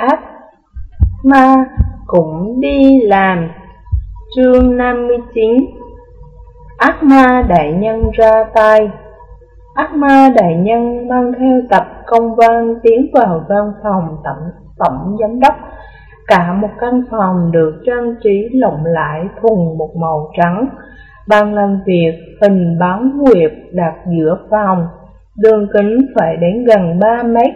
ác ma cũng đi làm. Chương 59 Ác ma đại nhân ra tay. Ác ma đại nhân mang theo tập công văn tiến vào văn phòng tổng, tổng giám đốc. Cả một căn phòng được trang trí lộng lãi thùng một màu trắng. Bàn làm việc hình bán nguyệt đặt giữa phòng. Đường kính phải đến gần 3 mét.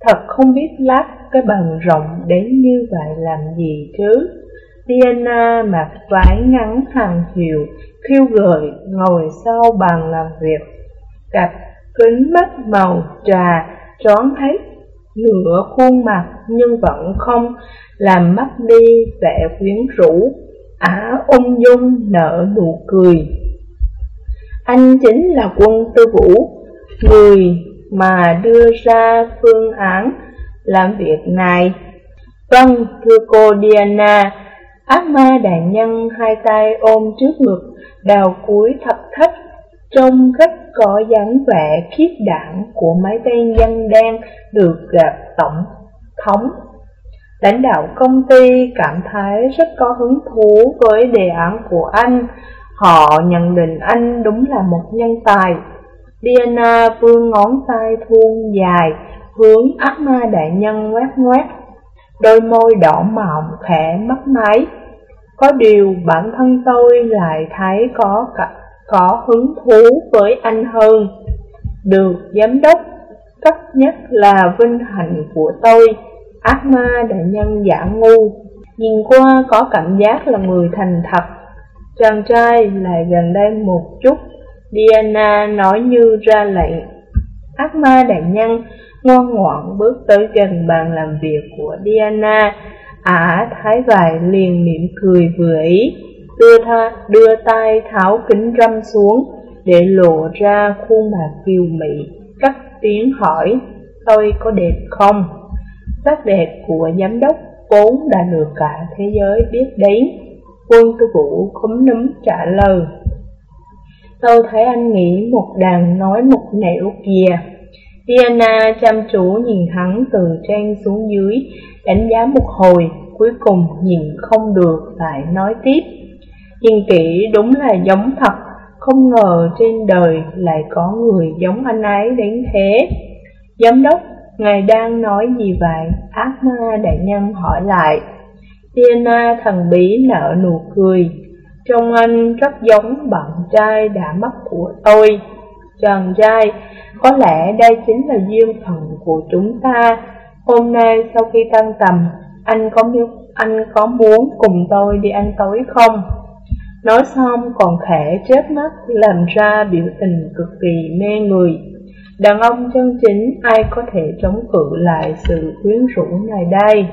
Thật không biết lát cái bàn rộng đến như vậy làm gì chứ Diana mặc váy ngắn hàng hiệu, khiêu gợi ngồi sau bàn làm việc. Cặp kính mắt màu trà trón hết nửa khuôn mặt nhưng vẫn không làm mất đi vẻ quyến rũ. Ả ung dung nở nụ cười. Anh chính là quân tư vũ, người mà đưa ra phương án làm việc này. Vâng, thưa cô Diana, Ác ma đại nhân hai tay ôm trước ngực, đào cuối thập thấp, trông rất có dáng vẻ khiết đảng của mấy tên dân đen được gặp tổng thống. Lãnh đạo công ty cảm thấy rất có hứng thú với đề án của anh. Họ nhận định anh đúng là một nhân tài. Diana vươn ngón tay thuôn dài, hướng ác ma đại nhân ngoát ngoát. Đôi môi đỏ mọng khẽ mất máy. Có điều bản thân tôi lại thấy có có hứng thú với anh hơn. Được giám đốc, cấp nhất là vinh hạnh của tôi, ác ma đại nhân giả ngu. Nhìn qua có cảm giác là người thành thật. Chàng trai lại gần đây một chút, Diana nói như ra lệnh. Ác ma đại nhân ngoan ngoãn bước tới gần bàn làm việc của Diana, Ả thái vải liền mỉm cười vừa ý, đưa, tha, đưa tay tháo kính râm xuống để lộ ra khuôn mặt kiều mị, cắt tiếng hỏi, tôi có đẹp không? Sắc đẹp của giám đốc vốn đã được cả thế giới biết đến. Quân tư vũ khúm núm trả lời. Tôi thấy anh nghĩ một đàn nói một nẻo kìa. Diana à, chăm chú nhìn hắn từ trên xuống dưới, đánh giá một hồi, cuối cùng nhìn không được lại nói tiếp. Nhìn kỹ đúng là giống thật, không ngờ trên đời lại có người giống anh ấy đến thế. Giám đốc, ngài đang nói gì vậy? Ác ma đại nhân hỏi lại. Diana à, thần bí nở nụ cười. Trông anh rất giống bạn trai đã mất của tôi trần dai. có lẽ đây chính là duyên phận của chúng ta. Hôm nay sau khi tăng tầm, anh có anh có muốn cùng tôi đi ăn tối không? Nói xong còn khẽ chớp mắt làm ra biểu tình cực kỳ mê người. Đàn ông chân chính ai có thể chống cự lại sự quyến rũ này đây?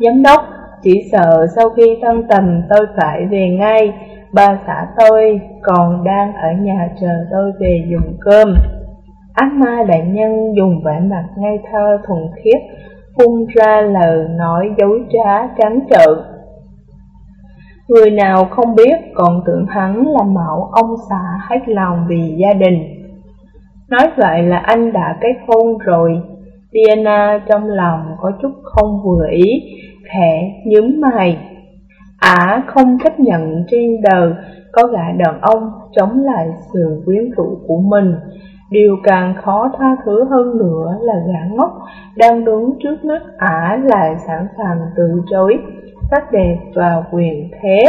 Giám đốc, chỉ sợ sau khi tăng tầm tôi phải về ngay, ba xã tôi còn đang ở nhà chờ tôi về dùng cơm. Ác ma đại nhân dùng vẻ mặt ngây thơ thuần khiết, phun ra lời nói dối trá trắng trợ Người nào không biết còn tưởng hắn là mẫu ông xã hết lòng vì gia đình. Nói vậy là anh đã kết hôn rồi. Diana trong lòng có chút không vừa ý, khẽ nhướng mày. Ả không chấp nhận trên đời có gã đàn ông chống lại sự quyến rũ của mình. Điều càng khó tha thứ hơn nữa là gã ngốc đang đứng trước mắt ả lại sẵn sàng từ chối sắc đẹp và quyền thế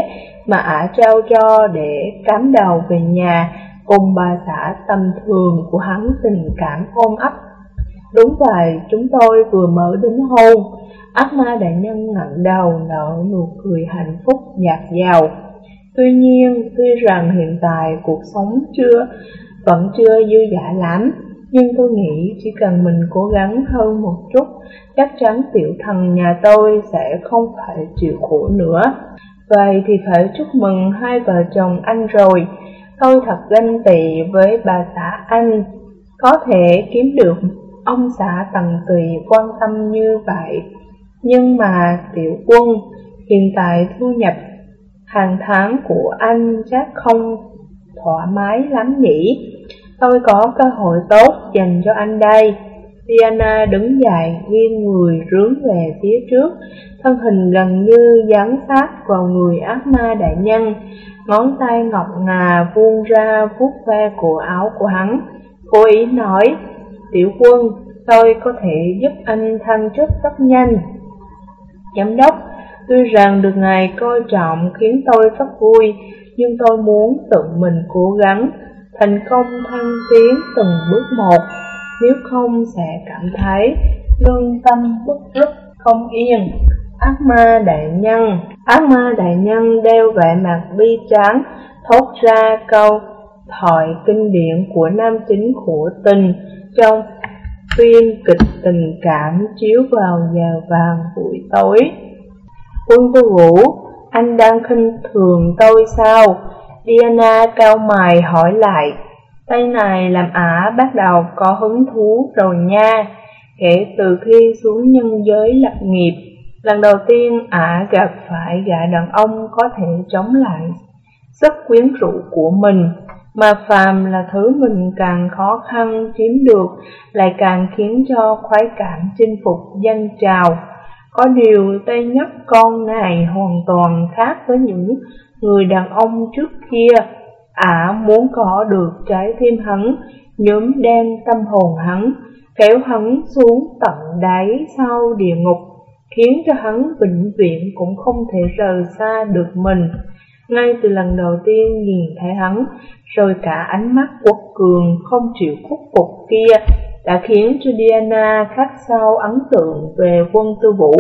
mà ả trao cho để cắm đầu về nhà cùng bà xã tầm thường của hắn tình cảm ôm ấp. Đúng vậy, chúng tôi vừa mới đính hôn, ác ma đại nhân ngẩng đầu nở nụ cười hạnh phúc nhạt dào. Tuy nhiên, tuy rằng hiện tại cuộc sống chưa vẫn chưa dư dả lắm, nhưng tôi nghĩ chỉ cần mình cố gắng hơn một chút, chắc chắn tiểu thần nhà tôi sẽ không phải chịu khổ nữa. Vậy thì phải chúc mừng hai vợ chồng anh rồi. Tôi thật ganh tị với bà xã anh, có thể kiếm được ông xã tần tùy quan tâm như vậy. Nhưng mà tiểu quân, hiện tại thu nhập hàng tháng của anh chắc không thoải mái lắm nhỉ? Tôi có cơ hội tốt dành cho anh đây. Diana đứng dậy, nghiêng người rướng về phía trước, thân hình gần như dán sát vào người ác ma đại nhân. Ngón tay ngọc ngà vuông ra vuốt ve cổ áo của hắn, cố ý nói, tiểu quân, tôi có thể giúp anh thăng chức rất nhanh. Giám đốc, tuy rằng được ngài coi trọng khiến tôi rất vui, nhưng tôi muốn tự mình cố gắng, thành công thăng tiến từng bước một, nếu không sẽ cảm thấy lương tâm bức rứt không yên. Ác ma đại nhân, ác ma đại nhân đeo vẻ mặt bi tráng, thốt ra câu thoại kinh điển của nam chính của tình trong phim kịch tình cảm chiếu vào nhà vàng buổi tối. Quân tư vũ, anh đang khinh thường tôi sao? Diana cao mày hỏi lại. Tay này làm ả bắt đầu có hứng thú rồi nha. Kể từ khi xuống nhân giới lập nghiệp, lần đầu tiên ả gặp phải gã đàn ông có thể chống lại sức quyến rũ của mình. Mà phàm là thứ mình càng khó khăn chiếm được, lại càng khiến cho khoái cảm chinh phục dân trào. Có điều tay Nhất con này hoàn toàn khác với những người đàn ông trước kia. Ả muốn có được trái tim hắn, nhóm đen tâm hồn hắn, kéo hắn xuống tận đáy sau địa ngục, khiến cho hắn vĩnh viễn cũng không thể rời xa được mình. Ngay từ lần đầu tiên nhìn thấy hắn, rồi cả ánh mắt quật cường không chịu khuất phục kia đã khiến cho Diana khắc sâu ấn tượng về quân tư vũ.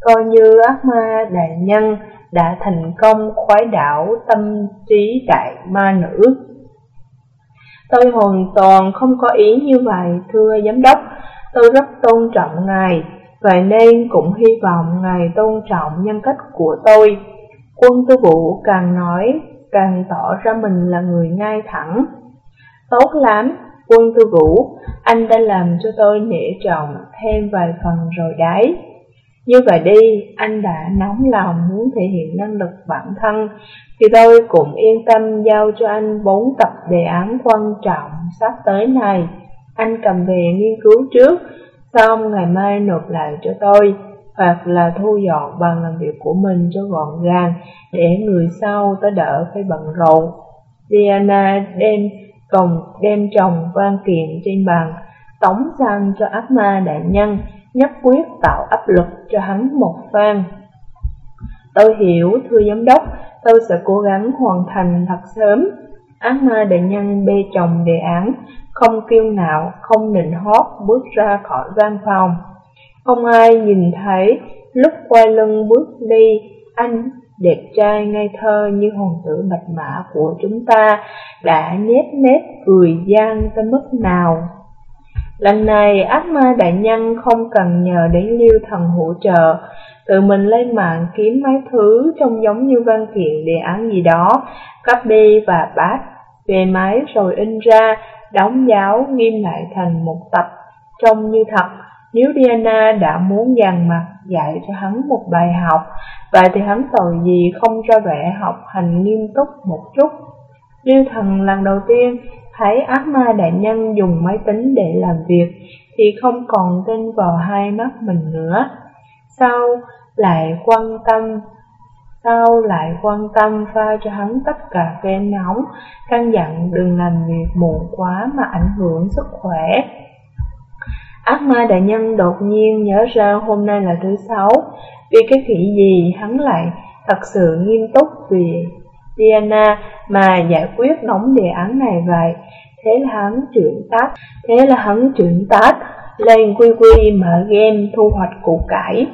Coi như ác ma đại nhân đã thành công khoái đảo tâm trí đại ma nữ. Tôi hoàn toàn không có ý như vậy, thưa giám đốc. Tôi rất tôn trọng ngài, vậy nên cũng hy vọng ngài tôn trọng nhân cách của tôi. Quân tư vũ càng nói, càng tỏ ra mình là người ngay thẳng. Tốt lắm, quân tư vũ, anh đã làm cho tôi nể trọng thêm vài phần rồi đấy. Như vậy đi, anh đã nóng lòng muốn thể hiện năng lực bản thân, thì tôi cũng yên tâm giao cho anh bốn tập đề án quan trọng sắp tới này. Anh cầm về nghiên cứu trước, xong ngày mai nộp lại cho tôi, hoặc là thu dọn bàn làm việc của mình cho gọn gàng, để người sau tới đỡ phải bận rộn. Diana đem còng đem chồng văn kiện trên bàn, tống sang cho ác ma đại nhân, nhất quyết tạo áp lực cho hắn một phan. Tôi hiểu, thưa giám đốc, tôi sẽ cố gắng hoàn thành thật sớm. Ác ma đại nhân bê chồng đề án, không kiêu ngạo, không nịnh hót bước ra khỏi văn phòng. Không ai nhìn thấy, lúc quay lưng bước đi, anh đẹp trai ngây thơ như hoàng tử bạch mã của chúng ta đã nhét nét cười gian tới mức nào. Lần này ác ma đại nhân không cần nhờ đến liêu thần hỗ trợ, tự mình lên mạng kiếm mấy thứ trông giống như văn kiện đề án gì đó, copy và bát về máy rồi in ra, đóng giáo nghiêm lại thành một tập trông như thật. Nếu Diana đã muốn dàn mặt dạy cho hắn một bài học, vậy thì hắn tội gì không ra vẻ học hành nghiêm túc một chút. Lưu thần lần đầu tiên thấy ác ma đại nhân dùng máy tính để làm việc thì không còn tin vào hai mắt mình nữa. Sau lại quan tâm sau lại quan tâm pha cho hắn tất cả phê nóng, căn dặn đừng làm việc muộn quá mà ảnh hưởng sức khỏe. Ác ma đại nhân đột nhiên nhớ ra hôm nay là thứ sáu, vì cái khỉ gì hắn lại thật sự nghiêm túc vì Diana mà giải quyết nóng đề án này vậy. Thế là hắn chuyển tác, thế là hắn chuyển tác lên quy quy mở game thu hoạch củ cải.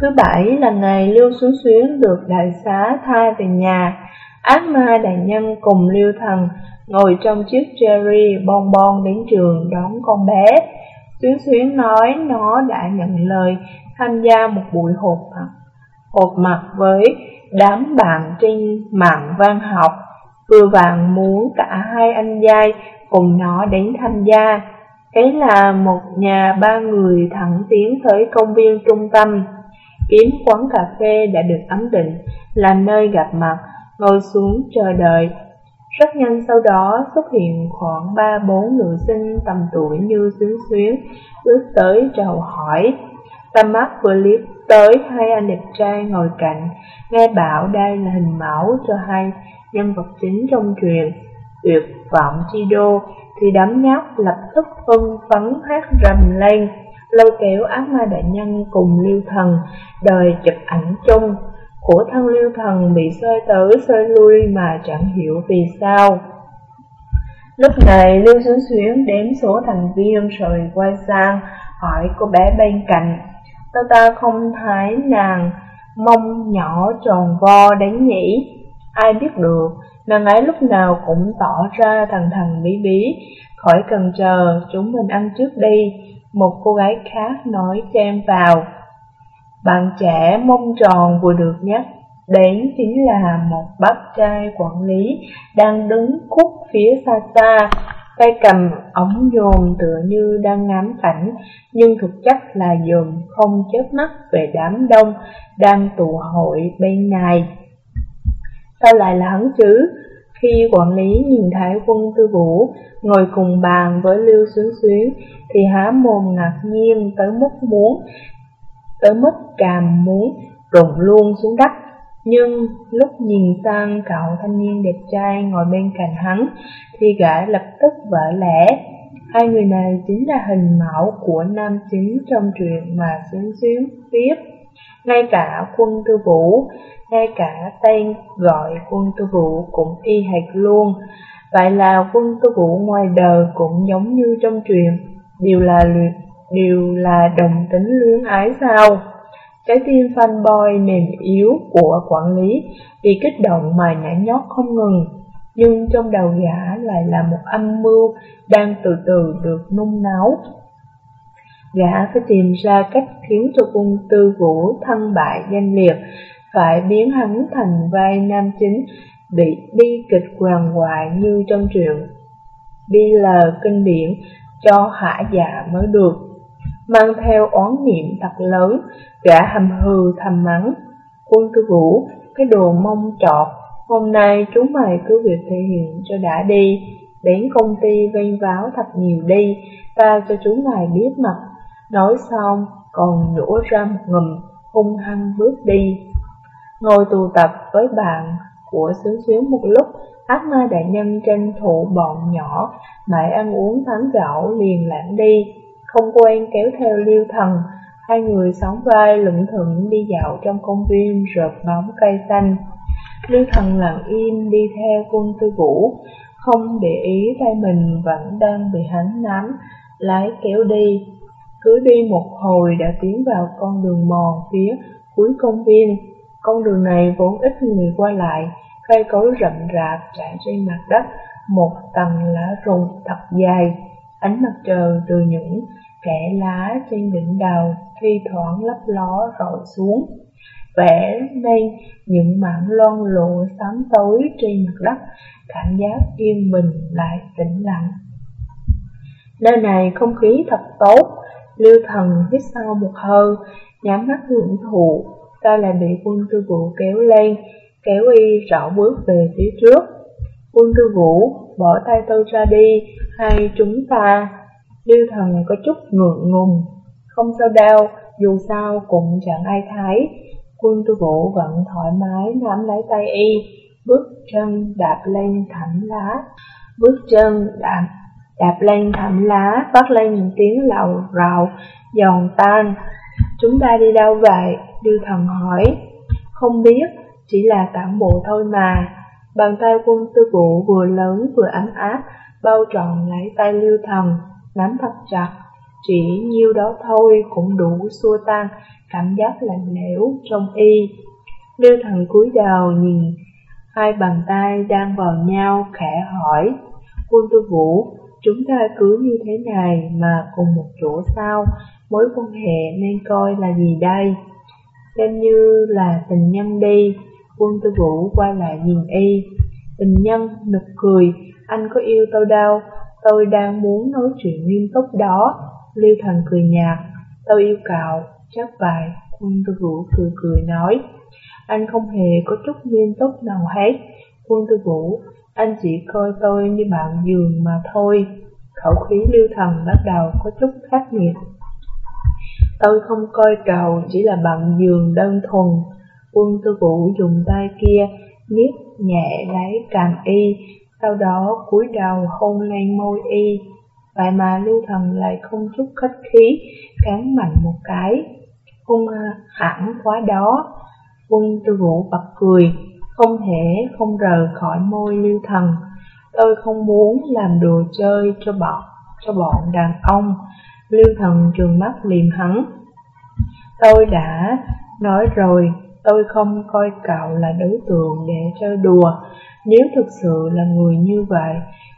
Thứ bảy là ngày Lưu Xuyến Xuyến được đại xá thai về nhà. Ác ma đại nhân cùng Lưu Thần ngồi trong chiếc cherry bon bon đến trường đón con bé. Xuyến Xuyến nói nó đã nhận lời tham gia một buổi họp mặt, hộp mặt với đám bạn trên mạng văn học, vừa vàng muốn cả hai anh giai cùng nó đến tham gia. Ấy là một nhà ba người thẳng tiến tới công viên trung tâm, kiếm quán cà phê đã được ấn định là nơi gặp mặt, ngồi xuống chờ đợi. Rất nhanh sau đó xuất hiện khoảng ba bốn nữ sinh tầm tuổi như xuyến xuyến, bước tới chào hỏi. Tâm mắt vừa liếc tới hai anh đẹp trai ngồi cạnh, nghe bảo đây là hình mẫu cho hai nhân vật chính trong truyền tuyệt vọng chi đô, thì đám nhóc lập tức phân phấn hát rầm lên, lôi kéo ác ma đại nhân cùng lưu thần, đời chụp ảnh chung của thân lưu thần bị xoay tới xoay lui mà chẳng hiểu vì sao. Lúc này Lưu Xuân Xuyến đếm số thành viên rồi quay sang hỏi cô bé bên cạnh. Ta ta không thấy nàng mông nhỏ tròn vo đấy nhỉ? Ai biết được, nàng ấy lúc nào cũng tỏ ra thằng thần bí bí, khỏi cần chờ, chúng mình ăn trước đi. Một cô gái khác nói chen vào. Bạn trẻ mông tròn vừa được nhắc đến chính là một bác trai quản lý đang đứng khúc phía xa xa, tay cầm ống dồn tựa như đang ngắm cảnh, nhưng thực chất là dồn không chớp mắt về đám đông đang tụ hội bên này. Sao lại là hắn chứ? Khi quản lý nhìn thấy quân tư vũ ngồi cùng bàn với Lưu Xuyến Xuyến thì há mồm ngạc nhiên tới mức muốn, tới mức càm muốn rụng luôn xuống đất. Nhưng lúc nhìn sang cậu thanh niên đẹp trai ngồi bên cạnh hắn thì gã lập tức vỡ lẽ. Hai người này chính là hình mẫu của nam chính trong truyện mà Xuyến Xuyến viết. Ngay cả quân tư vũ, ngay cả tên gọi quân tư vũ cũng y hệt luôn. Vậy là quân tư vũ ngoài đời cũng giống như trong truyện, đều là đều là đồng tính luyến ái sao? Trái tim fanboy mềm yếu của quản lý bị kích động mà nhảy nhót không ngừng, nhưng trong đầu gã lại là một âm mưu đang từ từ được nung nấu. Gã phải tìm ra cách khiến cho quân tư vũ thân bại danh liệt, phải biến hắn thành vai nam chính bị bi kịch hoàng hoại như trong truyện. Bi lờ kinh điển cho hạ dạ mới được mang theo oán niệm thật lớn, gã hầm hừ thầm mắng. Quân tư vũ, cái đồ mông trọt, hôm nay chúng mày cứ việc thể hiện cho đã đi, đến công ty vênh váo thật nhiều đi, ta cho chúng mày biết mặt. Nói xong, còn nhổ ra một ngùm, hung hăng bước đi. Ngồi tụ tập với bạn của xứ xíu một lúc, ác ma đại nhân tranh thủ bọn nhỏ, mãi ăn uống thắng gạo liền lãng đi không quen kéo theo lưu thần, hai người sóng vai lững thững đi dạo trong công viên rợp bóng cây xanh. Lưu thần lặng im đi theo quân tư vũ, không để ý tay mình vẫn đang bị hắn nắm, lái kéo đi. Cứ đi một hồi đã tiến vào con đường mòn phía cuối công viên. Con đường này vốn ít người qua lại, cây cối rậm rạp trải trên mặt đất, một tầng lá rụng thật dài. Ánh mặt trời từ những kẽ lá trên đỉnh đầu thi thoảng lấp ló rọi xuống, vẽ nên những mảng lon lộ xám tối trên mặt đất, cảm giác yên bình lại tĩnh lặng. Nơi này không khí thật tốt, lưu thần hít sâu một hơi, nhắm mắt hưởng thụ, ta lại bị quân tư vũ kéo lên, kéo y rảo bước về phía trước. Quân tư vũ bỏ tay tôi ra đi, hay chúng ta Lưu thần có chút ngượng ngùng, không sao đâu, dù sao cũng chẳng ai thấy. Quân tư vũ vẫn thoải mái nắm lấy tay y, bước chân đạp lên thảm lá, bước chân đạp đạp lên thảm lá, bắt lên những tiếng lầu rào, giòn tan. Chúng ta đi đâu vậy? Lưu thần hỏi. Không biết, chỉ là tản bộ thôi mà. Bàn tay quân tư vũ vừa lớn vừa ấm áp, bao trọn lấy tay lưu thần nắm thật chặt, chỉ nhiêu đó thôi cũng đủ xua tan cảm giác lạnh lẽo trong y. Lưu thần cúi đầu nhìn hai bàn tay đang vào nhau khẽ hỏi, quân tư vũ, chúng ta cứ như thế này mà cùng một chỗ sao, mối quan hệ nên coi là gì đây? Xem như là tình nhân đi, quân tư vũ quay lại nhìn y, tình nhân? Nực cười, anh có yêu tôi đâu, Tôi đang muốn nói chuyện nghiêm túc đó. Lưu Thần cười nhạt. Tôi yêu cậu, chắc vậy. Quân tư vũ cười cười nói. Anh không hề có chút nghiêm túc nào hết. Quân tư vũ, anh chỉ coi tôi như bạn giường mà thôi. Khẩu khí lưu thần bắt đầu có chút khác nghiệt. Tôi không coi cậu chỉ là bạn giường đơn thuần. Quân tư vũ dùng tay kia miết nhẹ lấy cằm y, sau đó cúi đầu hôn lên môi y. Vậy mà lưu thần lại không chút khách khí, cắn mạnh một cái, hung à, hẳn quá đó. Quân tư vũ bật cười, không thể không rời khỏi môi lưu thần. Tôi không muốn làm đồ chơi cho bọn, cho bọn đàn ông. Lưu thần trường mắt liềm hắn. Tôi đã nói rồi, tôi không coi cậu là đối tượng để chơi đùa. Nếu thực sự là người như vậy,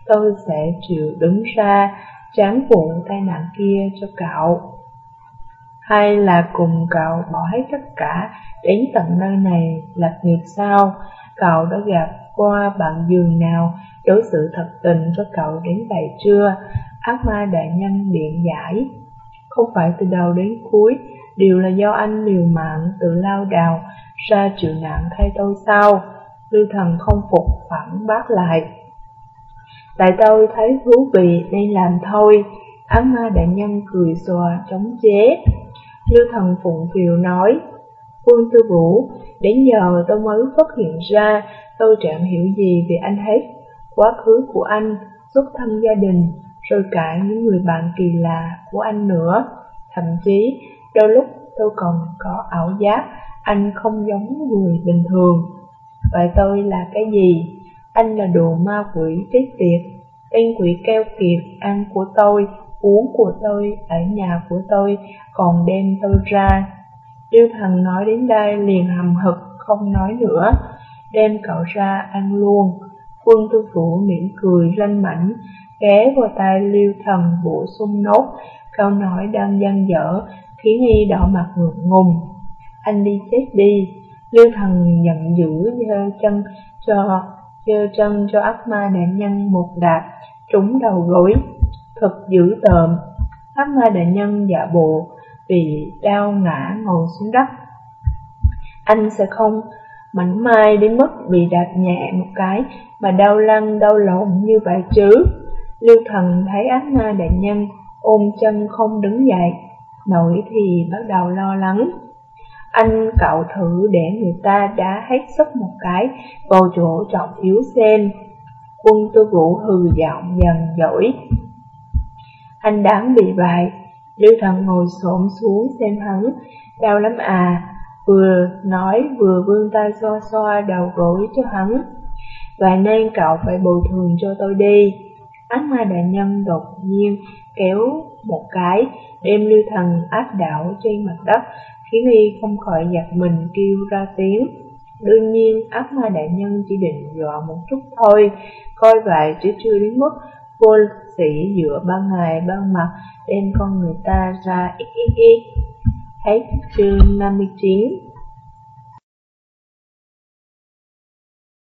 tôi sẽ chịu đứng ra tráng vụ tai nạn kia cho cậu. Hay là cùng cậu bỏ hết tất cả đến tận nơi này lập nghiệp sao? Cậu đã gặp qua bạn giường nào đối xử thật tình cho cậu đến vậy chưa? Ác ma đại nhân biện giải. Không phải từ đầu đến cuối, đều là do anh liều mạng tự lao đào ra chịu nạn thay tôi sao? Lưu thần không phục phản bác lại. Tại tôi thấy thú vị nên làm thôi, ác ma đại nhân cười xòa chống chế. Lưu thần phụng phiều nói, Quân tư vũ, đến giờ tôi mới phát hiện ra tôi chẳng hiểu gì về anh hết. Quá khứ của anh, xuất thân gia đình, rồi cả những người bạn kỳ lạ của anh nữa. Thậm chí, đôi lúc tôi còn có ảo giác anh không giống người bình thường. Vậy tôi là cái gì? Anh là đồ ma quỷ chết tiệt, tên quỷ keo kiệt ăn của tôi, uống của tôi, ở nhà của tôi, còn đem tôi ra. Điêu thần nói đến đây liền hầm hực, không nói nữa, đem cậu ra ăn luôn. Quân tư phủ mỉm cười ranh mảnh, ghé vào tay liêu thần bổ sung nốt, câu nói đang gian dở, khiến y đỏ mặt ngượng ngùng. Anh đi chết đi, Lưu thần giận dữ giơ chân cho giơ chân cho ác ma đại nhân một đạp trúng đầu gối, thật dữ tợn. Ác ma đại nhân giả bộ vì đau ngã ngồi xuống đất. Anh sẽ không mảnh mai đến mức bị đạp nhẹ một cái mà đau lăn đau lộn như vậy chứ. Lưu thần thấy ác ma đại nhân ôm chân không đứng dậy, nổi thì bắt đầu lo lắng. Anh cậu thử để người ta đá hết sức một cái vào chỗ trọng yếu xem. Quân tư vũ hừ giọng dần dỗi. Anh đáng bị bại Lưu thần ngồi xổm xuống xem hắn, đau lắm à, vừa nói vừa vươn tay xoa xoa đầu gối cho hắn. và nên cậu phải bồi thường cho tôi đi. Ác ma đại nhân đột nhiên kéo một cái, đem lưu thần áp đảo trên mặt đất, khiến y không khỏi giật mình kêu ra tiếng. Đương nhiên, ác ma đại nhân chỉ định dọa một chút thôi, coi vậy chứ chưa đến mức vô sĩ giữa ban ngày ban mặt đem con người ta ra ít ít ít. Hết chương 59